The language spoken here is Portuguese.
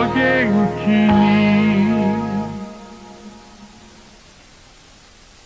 alguém que me